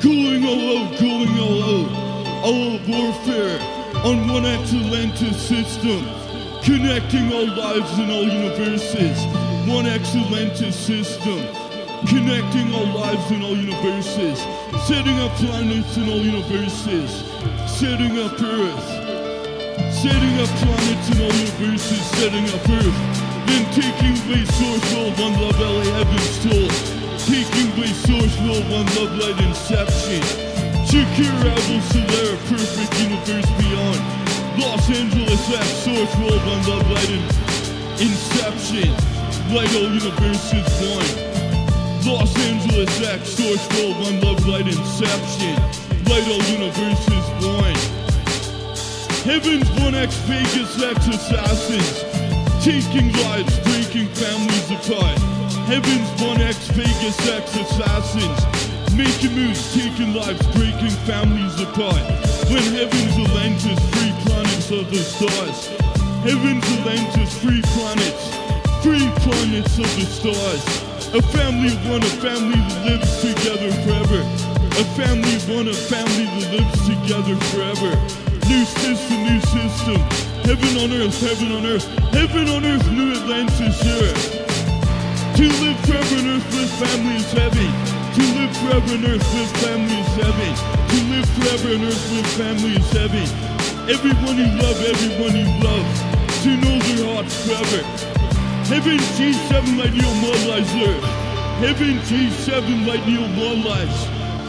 Going all out, going all out. All warfare on one Atlantis system. Connecting all lives in all universes. One Atlantis system. Connecting all lives in all universes. Setting up planets in all universes. Setting up Earth. Setting up planets in all universes. Setting up Earth. Then taking away source world, one love LA heaven's toll. Taking away source world, one love light inception. Shakira Abel Solera, perfect universe beyond. Los Angeles X, source world, one love light in inception. Light all universes one. Los Angeles X, source world, one love light inception. Light all universes one. Heaven's one X Vegas X assassins. Taking lives, breaking families apart. Heaven's one X Vegas X assassins. Making moves, taking lives, breaking families apart. When heaven's Atlantis, free planets of the stars. Heaven's Atlantis, free planets, free planets of the stars. A family of one, a family that lives together forever. A family of one, a family that lives together forever. New system, new system. Heaven on earth, heaven on earth, heaven on earth, new Atlantis earth. To live forever on earth with family is heavy. To live forever on earth with family is heavy. To live forever on earth with family is heavy. Everyone you love, everyone you love. To know their hearts forever. Heaven G7 light neon more. Heaven G7 light neon more.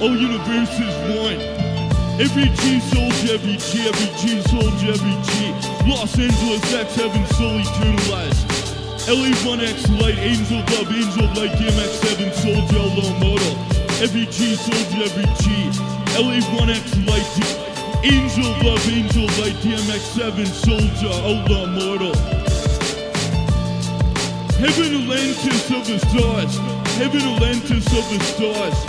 All universes one. Every G soldier, every G, every G soldier, every G. Los Angeles X, heaven soul eternalized. LA1X light, angel love, angel light, DMX7 soldier, low model. Every G soldier, every G. LA1X light, D- angel love, angel light, DMX7 soldier, Allah mortal. Heaven Atlantis of the stars, heaven Atlantis of the stars.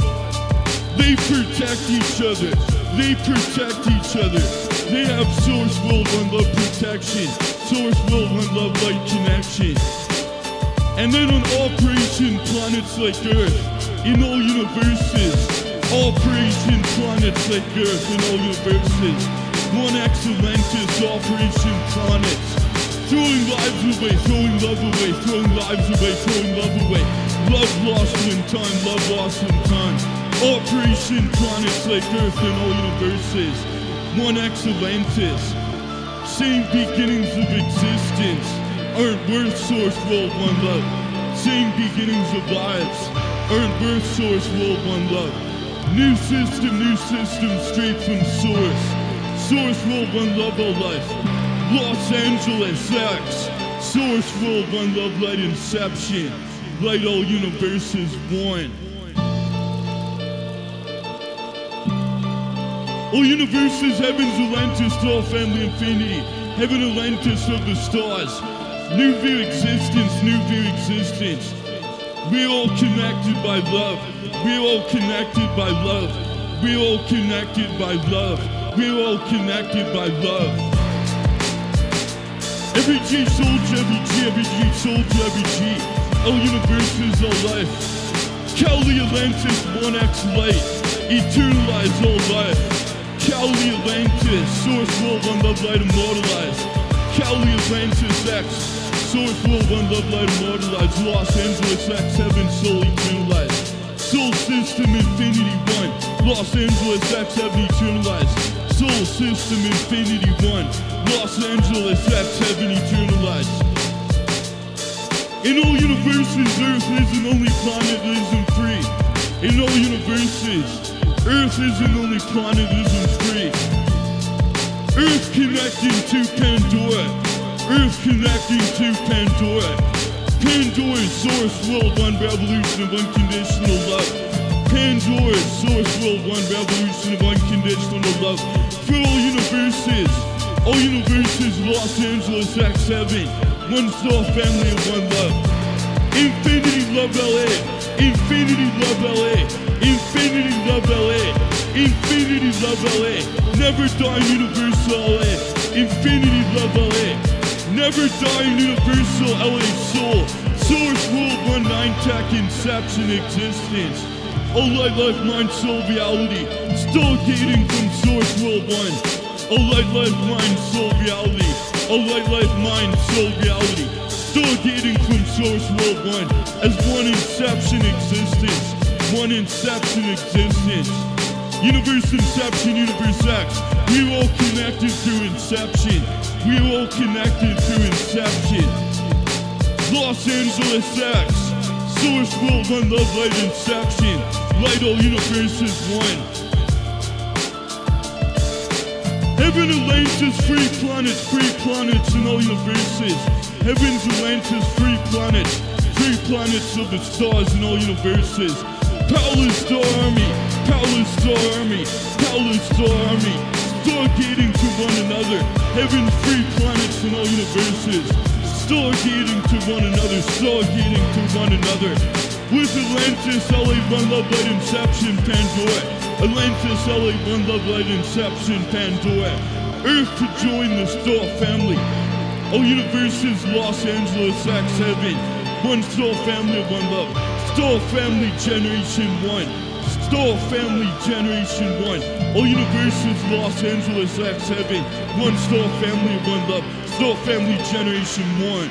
They protect each other. They protect each other. They have source will one love protection. Source will one love light connection. And then on Operation Planets Like Earth, in all universes. Operation Planets Like Earth, in all universes. One Atlantis, Operation Planets. Throwing lives away, throwing love away, throwing lives away, throwing love away. Love lost in time, love lost in time. Operation Planets Like Earth in all universes. One Atlantis. Same beginnings of existence. Earn birth source world one love. Same beginnings of lives. Earn birth source world one love. New system, new system straight from source. Source world one love all life. Los Angeles X. Source world one love light inception. Light all universes one. All universes, heavens, Atlantis, all family infinity. Heaven, Atlantis of the stars. New view existence, new view existence. We're all connected by love. We're all connected by love. We're all connected by love. We're all connected by love. Every G soldier, every G, every G soldier, every G. All universes, all life. Cali Atlantis, 1x light. Eternalize all life. Cali Atlantis, source world, one light immortalized. Cali Atlantis X, source world, one love light immortalized. Los Angeles X, heaven, soul system infinity one. Los Angeles X, heaven eternalized. Soul system infinity one. Los Angeles X, heaven eternalized. In all universes, Earth is the only planet that isn't free. In all universes, Earth is the only planet that isn't free. Earth connecting to Pandora. Earth connecting to Pandora. Pandora's source, world, one revolution of unconditional love. Pandora's source, world, one revolution of unconditional love. For all universes, all universes, Los Angeles X7. One star family of one love. Infinity Love LA. Infinity Love LA. Infinity Love LA. Infinity Love LA. Never Die Universal LA. Infinity Love LA. Never dying Universal LA Soul. Source World one nine Tech Inception Existence. All light, life, mind, soul, reality. Stargating from Source World 1. All light, life, mind, soul, reality. All light, life, mind, soul, reality. Stargating from Source World 1 as one inception existence. One inception existence. Universe Inception, Universe X. We are all connected through Inception. We are all connected through Inception. Los Angeles X. Source World One Love Light Inception. Light all universes one. Heaven Atlantis, free planets, free planets in all universes. Heaven's Atlantis, free planets, free planets of the stars in all universes. Powerless Star Army. Stargating to one another. Heaven's free planets in all universes. Stargating to one another, stargating to one another. With Atlantis, LA One Love Light Inception, Pandora. Atlantis, LA One Love Light Inception, Pandora. Earth to join the Star family. All universes, Los Angeles, X Heaven. One Star family one love. Star family generation one. Star family generation one. All universes, Los Angeles, X7. One Star family one love. Star family generation one.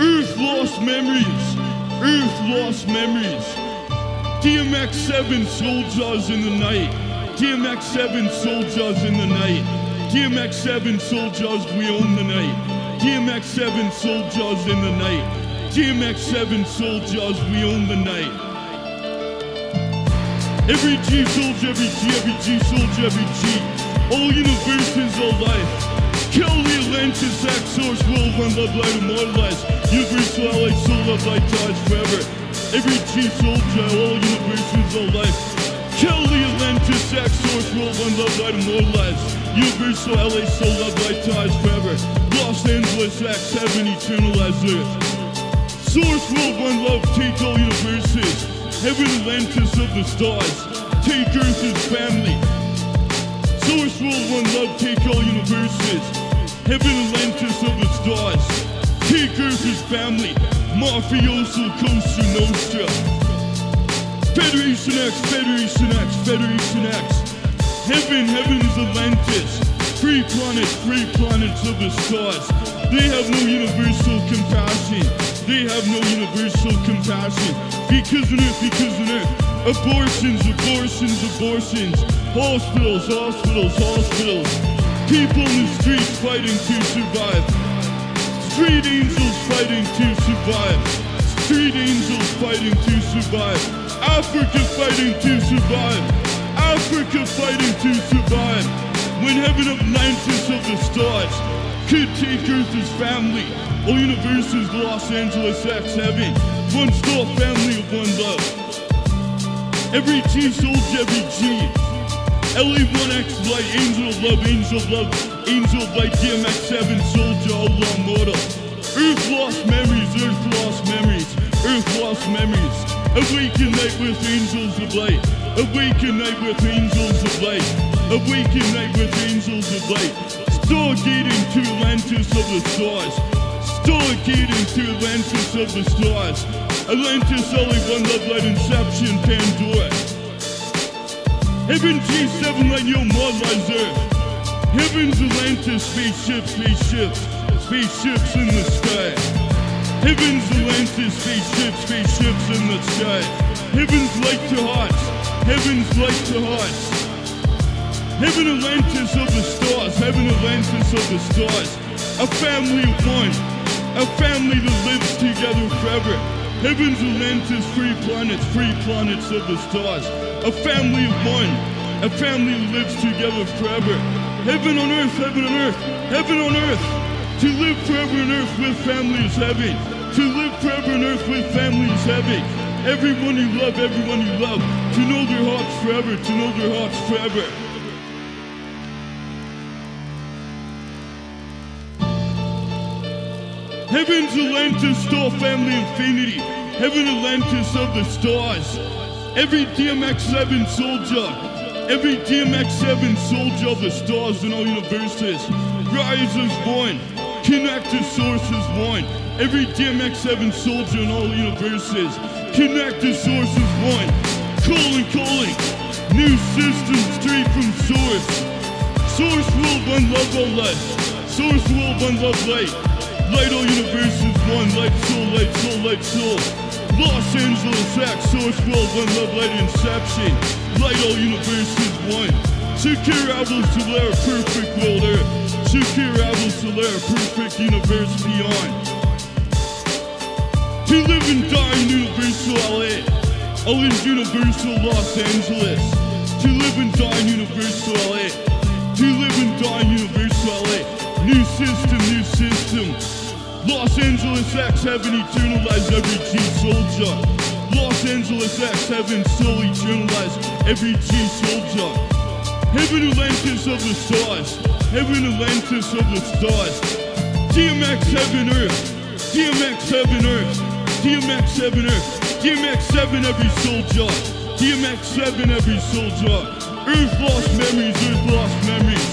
Earth lost memories. Earth lost memories. DMX 7 soldiers in the night. DMX 7 soldiers in the night. DMX 7 soldiers, we own the night. DMX 7 soldiers in the night. DMX 7 soldiers, we own the night. Every G soldier, every G, every G soldier, every G. All universes, all life. Kill the Atlantis, X source, world, one love, light, immortalized. Universal LA, soul, love, light, dies forever. Every G soldier, all universes, all life. Kill the Atlantis, X source, world, one love, light, immortalized. Universal LA, so love, light, dies forever. Los Angeles, heaven, eternal as earth. Source, world, one love, take all universes. Heaven, Atlantis of the stars. Take Earth family. Source, world, one love, take all universes. Heaven, Atlantis of the stars. Take Earth family. Mafioso, Cosa Nostra. Federation X, Federation X, Federation X. Heaven, heaven is Atlantis. Free planets, free planets of the stars. They have no universal compassion. They have no universal compassion. Because on earth, because on earth. Abortions, abortions, abortions. Hospitals, hospitals, hospitals. People in the streets fighting to survive. Street angels fighting to survive. Street angels fighting to survive. Africa fighting to survive. Africa fighting to survive. When heaven of Atlantis of the stars could take Earth family. All universes, Los Angeles X heaven. One star family of one love. Every G soldier, every G. LA1X light, angel love, angel love, angel light, DMX7 soldier, Allah mortal. Earth lost memories, Earth lost memories, Earth lost memories. Awaken night with angels of light. Awaken night with angels of light. Awaken night with angels of light. Stargating to Atlantis of the stars. Stargating to Atlantis of the stars. Atlantis, only one love light, Inception, Pandora. Heaven G7 like your earth. Heaven's Atlantis, spaceships, spaceships, spaceships in the sky. Heaven's Atlantis, spaceships, spaceships in the sky. Heaven's light to hearts, heaven's light to hearts. Heaven Atlantis of the stars, heaven Atlantis of the stars. A family of one, a family that lives together forever. Heaven's Atlantis, free planets, free planets of the stars. A family of one, a family that lives together forever. Heaven on earth, heaven on earth, heaven on earth. To live forever on earth with family is heaven. To live forever on earth with family is heaven. Everyone you love, everyone you love. To know their hearts forever, to know their hearts forever. Heaven's Atlantis Star Family Infinity. Heaven Atlantis of the stars. Every DMX7 soldier. Every DMX7 soldier of the stars in all universes. Rise as one. Connect to source is one. Every DMX7 soldier in all universes. Connect to source is one. Calling, calling. New system straight from source. Source will one love all light. Source will one love light. Light all universes one. Light soul, light soul, light soul. Los Angeles X. Source will one love light inception. Light all universes one. Secure apples to Solar, perfect world earth. Secure to Solar, perfect universe beyond. To live and die in Universal LA. All in Universal Los Angeles. To live and die in Universal LA. To live and die in Universal LA. New system, new system. Los Angeles X heaven eternalized every G soldier. Los Angeles X heaven soul eternalized every G soldier. Heaven Atlantis of the stars. Heaven Atlantis of the stars. DMX heaven earth. DMX heaven earth. DMX heaven earth. DMX seven every soldier. DMX seven every soldier. Earth lost memories. Earth lost memories.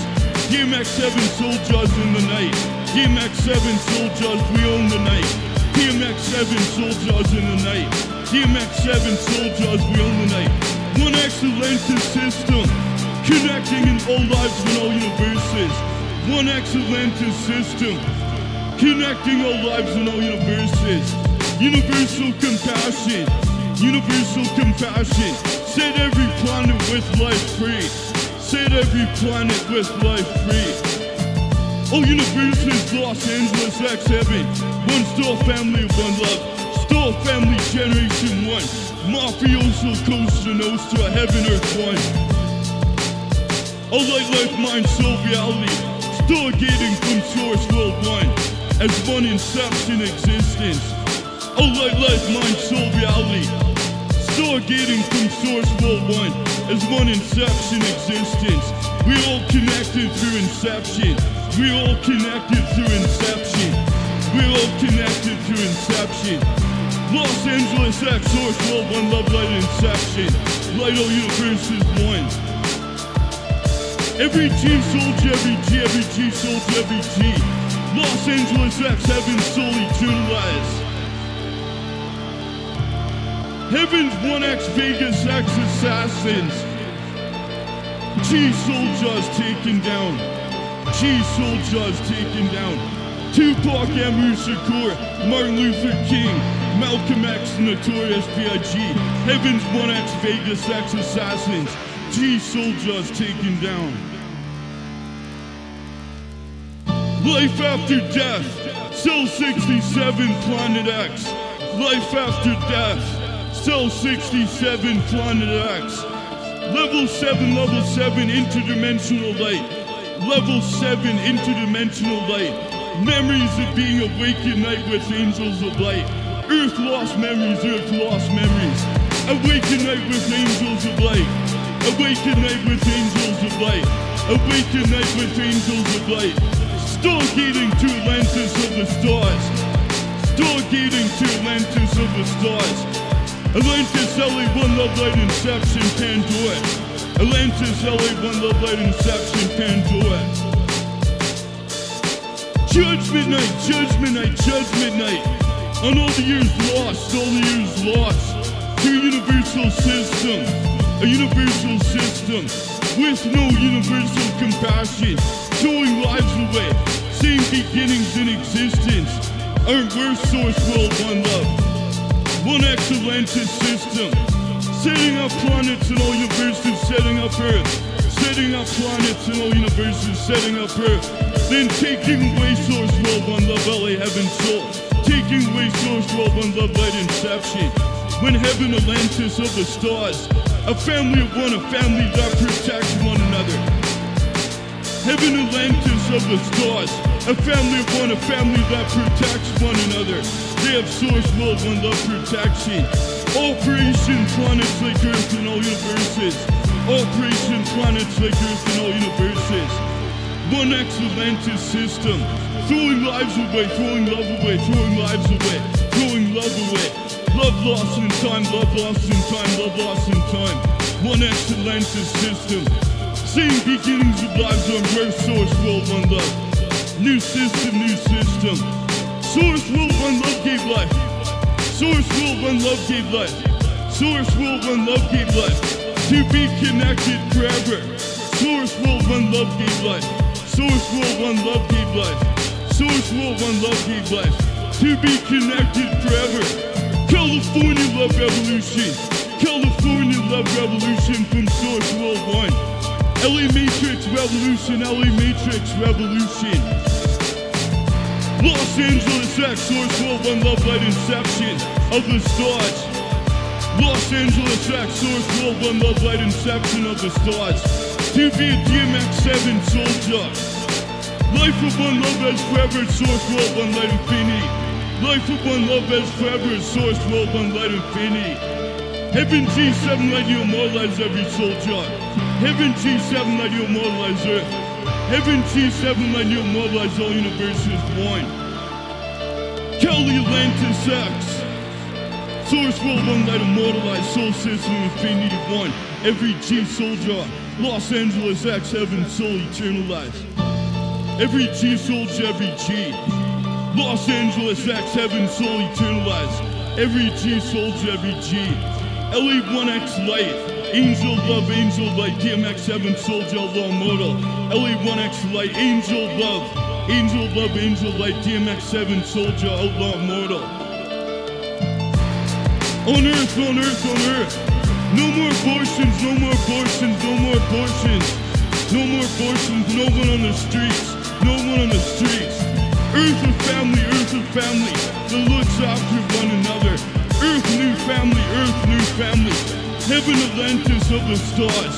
DMX seven soldiers in the night. DMX seven soldiers we own the night. DMX seven soldiers in the night. DMX seven soldiers we own the night. One excellent system. Connecting in all lives in all universes. One excellent system. Connecting all lives in all universes. Universal compassion. Universal compassion. Set every planet with life free. Set every planet with life free. All universes, Los Angeles, X. One still family, one love. Still family, generation one. Mafioso, Cosa Nostra, heaven, earth one. A light life mind soul reality Stargating from source world one As one inception existence Oh, A light life mind soul reality. Stargating from source world one As one inception existence. We all connected through inception. We all connected through inception. We all connected through inception. Los Angeles X source world one love light inception. Light all universes one. Every G soldier, every G, every G soldier, every G. Los Angeles X, heaven soul eternalized. Heaven's 1X Vegas X assassins. G soldiers taken down. G soldiers taken down. Tupac Amaru Shakur, Martin Luther King, Malcolm X, Notorious B.I.G. Heaven's 1X Vegas X assassins. G soldiers taken down. Life after death. Cell 67, Planet X. Life after death. Cell 67, Planet X. Level 7, level 7, interdimensional light. Level 7, interdimensional light. Memories of being awake at night with angels of light. Earth lost memories, Earth lost memories. Awake at night with angels of light. Awake at night with angels of light. Awake at night with angels of light. Stargating to lenses of the stars. Stargating to lenses of the stars. Atlantis LA One Love Light Inception Pandora. Atlantis LA One Love Light Inception Pandora. Judgment Night, Judgment Night, Judgment Night. On all the years lost, all the years lost. To a universal system, a universal system with no universal compassion, throwing lives away, same beginnings in existence. Our worst source world, one love, one Excellentis system, setting up planets in all universes, setting up Earth, setting up planets in all universes, setting up Earth, then taking away source world, on the LA heaven soul, taking away source world, on love, light inception. When heaven Atlantis of the stars, a family of one, a family that protects one another. Heaven Atlantis of the stars, a family of one, a family that protects one another. They have source love, and love protection. Operation planets like Earth and all universes. Operation planets like Earth and all universes. One Atlantis system. Throwing lives away, throwing love away, throwing lives away, throwing love away. Love lost in time, love lost in time, love lost in time. One Atlantis system. Same beginnings of lives on rare source world, one love. New system, new system. Source will one love gave life. Source will one love gave life. Source will one love gave life. To be connected forever. Source will one love gave life. Source will one love gave life. Source will one love gave life. To be connected forever. California love revolution. California love revolution from Source World One. LA Matrix revolution. LA Matrix revolution. Los Angeles X, Source World One Love Light Inception of the stars. Los Angeles X, Source World One Love Light Inception of the stars. To be a DMX 7 soldier. Life of one love as forever, Source World One Light Infinity. Life of one love as forever, Source World One Light Infinity. Heaven G7 light you immortalize every soldier. Heaven G7 light you immortalize Earth. Heaven G7 light you immortalize all universes one. Kelly Atlantis X. Source World One light immortalize Soul System Infinity One. Every G soldier. Los Angeles X Heaven Soul eternalized. Every G soldier, every G. Los Angeles X Heaven Soul eternalized. Every G soldier, every G. LA1X Light. Angel Love, Angel Light, DMX 7 Soldier Law Model. LA1X Light, Angel Love, Angel Love, Angel Light, DMX 7 Soldier Outlaw Mortal. On earth, on earth, on earth. No more abortions, no more abortions, no more abortions. No more abortions, no one on the streets, no one on the streets. Earth of family, earth of family that looks after one another. Earth, new family, earth, new family. Heaven, Atlantis of the stars.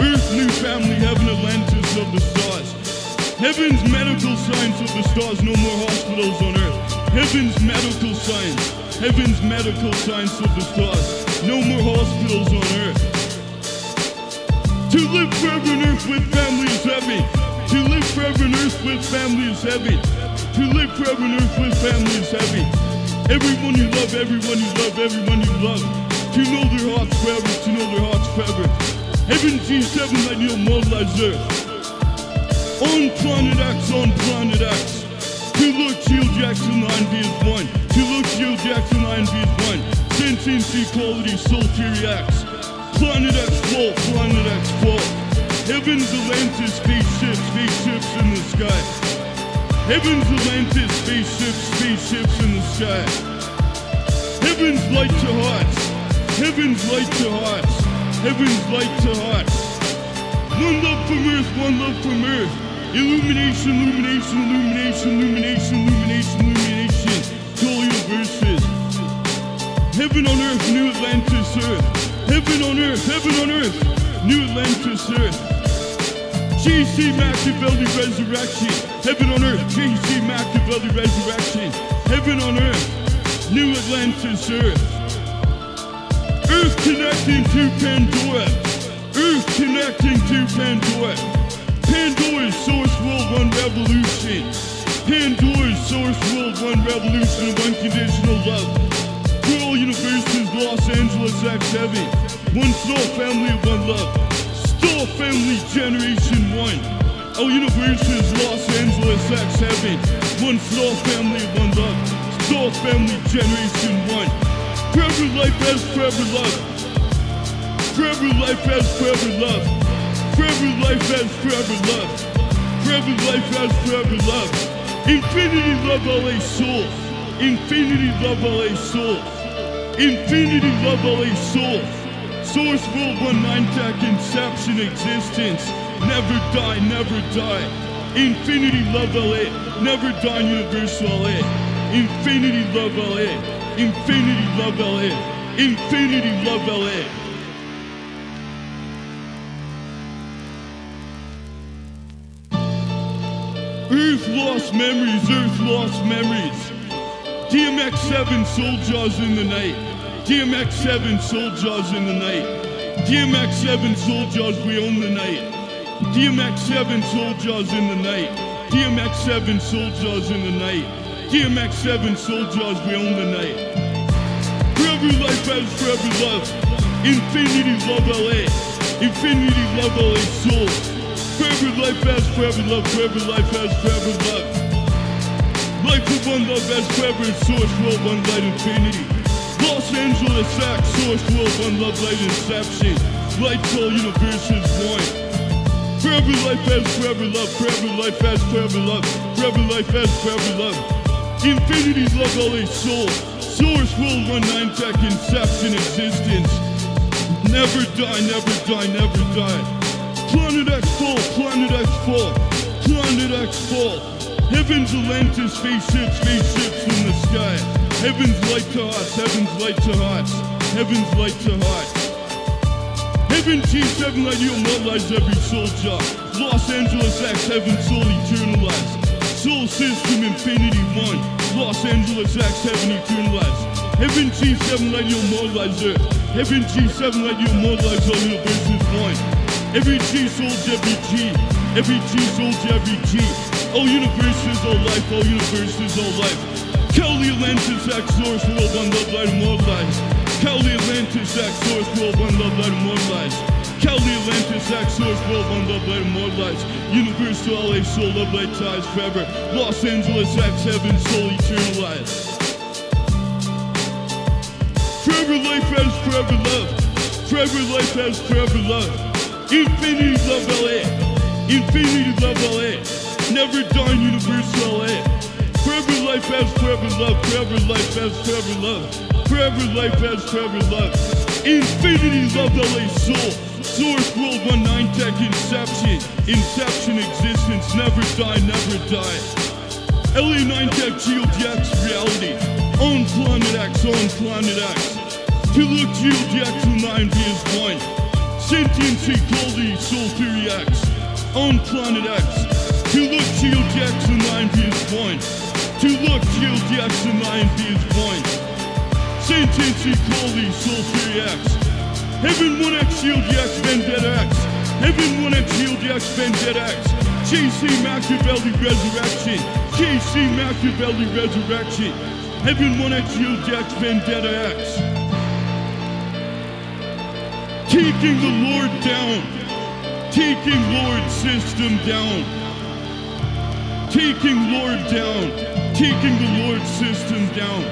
Earth, new family, heaven, Atlantis of the stars. Heaven's medical science of the stars, no more hospitals on earth. Heaven's medical science, heaven's medical science of the stars, no more hospitals on earth. To live forever on earth with family is heavy. To live forever on earth with family is heavy. To live forever on earth with family is heavy. Everyone you love, everyone you love, everyone you love. To know their hearts forever, to know their hearts forever. Heaven G7 that you'll mobilize. On planet X, on planet X. To look Geo Jackson 9B is one. To look Geo Jackson 9B is one. Sentiency quality Soul Theory X. Planet X full, planet X full. Heaven's Atlantis spaceships, spaceships in the sky. Heaven's Atlantis spaceships, spaceships in the sky. Heaven's light to hearts. Heaven's light to hearts. Heaven's light to hearts. One love from earth, one love from earth. Illumination, illumination, illumination, illumination, illumination, illumination. To all universes. Heaven on earth, new Atlantis earth. Heaven on earth, heaven on earth, new Atlantis earth. JC Machiavelli resurrection. Heaven on earth, JC Machiavelli resurrection. Heaven on earth, new Atlantis earth. Earth connecting to Pandora. Earth connecting to Pandora. Pandora's Source World One Revolution. Pandora's Source World One Revolution of unconditional love. For all universes, Los Angeles X Heaven. One star family of one love. Star family generation one. Our universe universes, Los Angeles X Heaven. One star family one love. Star family generation one. Forever life has forever love. Forever life has forever love. Forever life has forever love. Forever life has forever love. Infinity love LA soul. Infinity love LA soul. Infinity love LA soul. Source One Nine Tech Inception existence. Never die, never die. Infinity love LA. Never die Universal LA. Infinity love LA. Infinity love LA. Infinity love LA. Earth lost memories, Earth lost memories. DMX 7 Soul Jaws in the night. DMX 7 Soul Jaws in the night. DMX 7 Soul Jaws, we own the night. DMX 7 Soul Jaws in the night. DMX 7 Soul Jaws in the night. DMX 7 Soul Jaws, we own the night. Forever life has forever love. Infinity love LA. Infinity love LA soul. Forever life has forever love, forever life has forever love. Life of one love has forever source, world, one light, infinity. Los Angeles act, source, world, one love, light, inception. Light, all universes, one. Forever life has forever love, forever life has forever love, forever life has forever love. Infinity love all a soul, source will one nine tech inception existence. Never die, never die, never die. Planet X full, Planet X full, Planet X full. Heaven's Atlantis, spaceships, spaceships in the sky. Heaven's light to hearts, heaven's light to hearts, heaven's light to hearts. Heaven T7 light you every soldier. Los Angeles acts, heaven soul eternalized. Soul system infinity one. Los Angeles acts, heaven eternalized. Heaven G7 light you immortalize. Heaven G7 light you immortalize all universes one. Every G soldier, every G. Every G soldier, every G. All universes, all life, all universes, all life. Atlantis, X source, world, one love, light, immortalized. Kelly Atlantis, X source, world, one love, light, immortalized. Kelly Atlantis, X source, world, one love, light, immortalized. Universal LA, soul, love, light, ties forever. Los Angeles, X, heaven, soul, eternalized. Forever life has forever love. Forever life has forever love. Infinity love LA. Infinity love LA. Never dying universal LA. Forever life has forever love. Forever life has forever love. Forever life has forever love. Infinity love LA soul. Source world one nine tech inception. Inception existence. Never die, never die. LA 9 Tech GeoDX reality. On planet X, on planet X. To look GeoDX to 9 is one. Sentiency Goldie Soul Theory X. On planet X. To look GeoDX to 9 is one. To look GeoDX to 9 is one. Sentiency Goldie Soul Theory X. Heaven 1X GeoDX Vendetta X. Heaven 1X GeoDX Vendetta X. JC Machiavelli Resurrection. JC Machiavelli Resurrection. Heaven 1X GeoDX Vendetta X. Taking the Lord down. Taking Lord system down. Taking Lord down. Taking the Lord system down.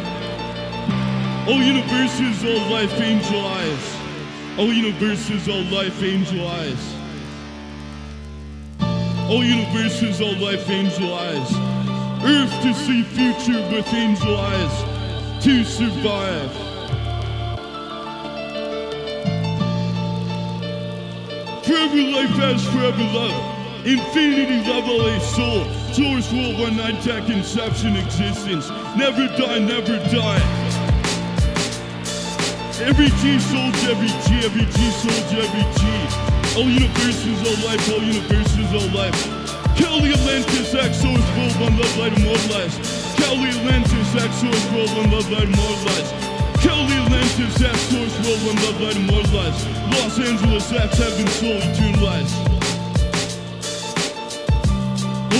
All universes, all life, angel eyes. All universes, all life, angel eyes. All universes, all life, angel eyes. Earth to see future with angel eyes. To survive. Forever life has forever love. Infinity love all a soul. Source world one night tech inception existence. Never die, never die. Every G soldier, every G, every G soldier, every G. All universes, all life, all universes, all life. Kelly Atlantis, X source world one love light immortalized. Kelly Atlantis, X source world one love light immortalized. Kelly Atlantis, X source world one love light immortalized. Los Angeles, X heaven soul eternalized. All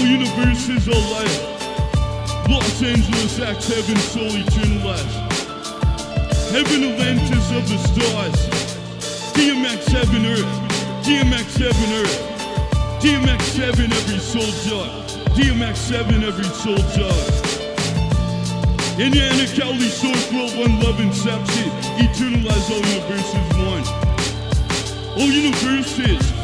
universes, all life. Los Angeles, acts heaven soul eternalized. Heaven Atlantis of the stars. DMX heaven earth. DMX heaven earth. DMX 7 every soul soldier. DMX 7 every soul soldier. Indiana Kelly Source World One Love Inception. Eternalize all universes one. All universes.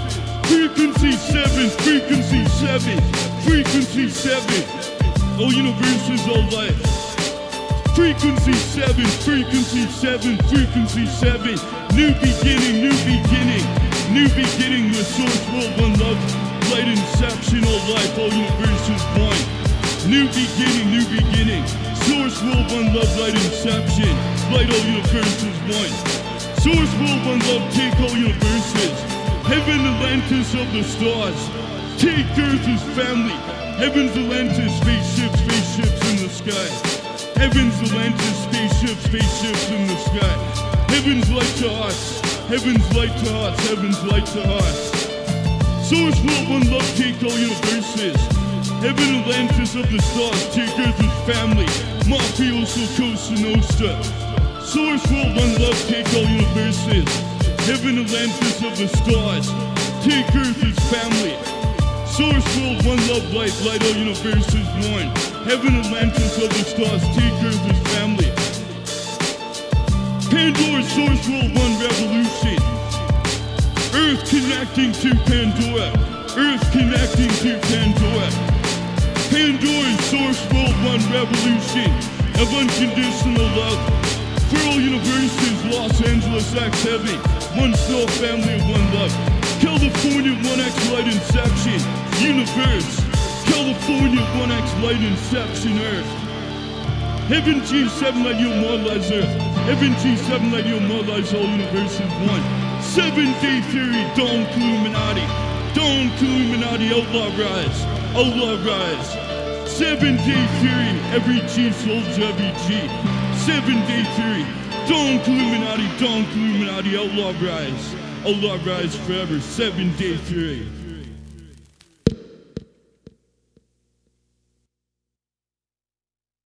Frequency 7, frequency 7, frequency 7. All universes, all life. Frequency 7, frequency 7, frequency 7. New beginning, new beginning, new beginning. Source world, one love, light inception, all life, all universes, one. New beginning, new beginning. Source world, one love, light inception. Light all universes, one. Source world, one love, take all universes. Heaven, Atlantis of the stars. Take Earth as family. Heaven's Atlantis, spaceships, spaceships in the sky. Heaven's Atlantis, spaceships, spaceships in the sky. Heaven's light to us. Heaven's light to us. Heaven's light to us. Source world, one love, take all universes. Heaven Atlantis of the stars, take Earth as family. Mafioso Cosa Nostra. Source world, one love, take all universes. Heaven Atlantis of the stars, take Earth family. Source world, one love light, light all universes one. Heaven Atlantis of the stars, Earth as family. Pandora, source world, one revolution. Earth connecting to Pandora. Earth connecting to Pandora. Pandora, source world, one revolution of unconditional love. For all universes, Los Angeles X Heaven, one soul family one love. California 1X light inception, universe. California 1X light inception, earth. Heaven G7 light you more lies earth. Heaven G7 light you more all universes one. Seven day theory, Dawn Illuminati. Dawn Illuminati, outlaw rise. Outlaw rise. Seven day theory, every G souls every G. Seven day theory, Dawn Illuminati, Dawn Illuminati, outlaw rise. Allah rise forever, seven day theory.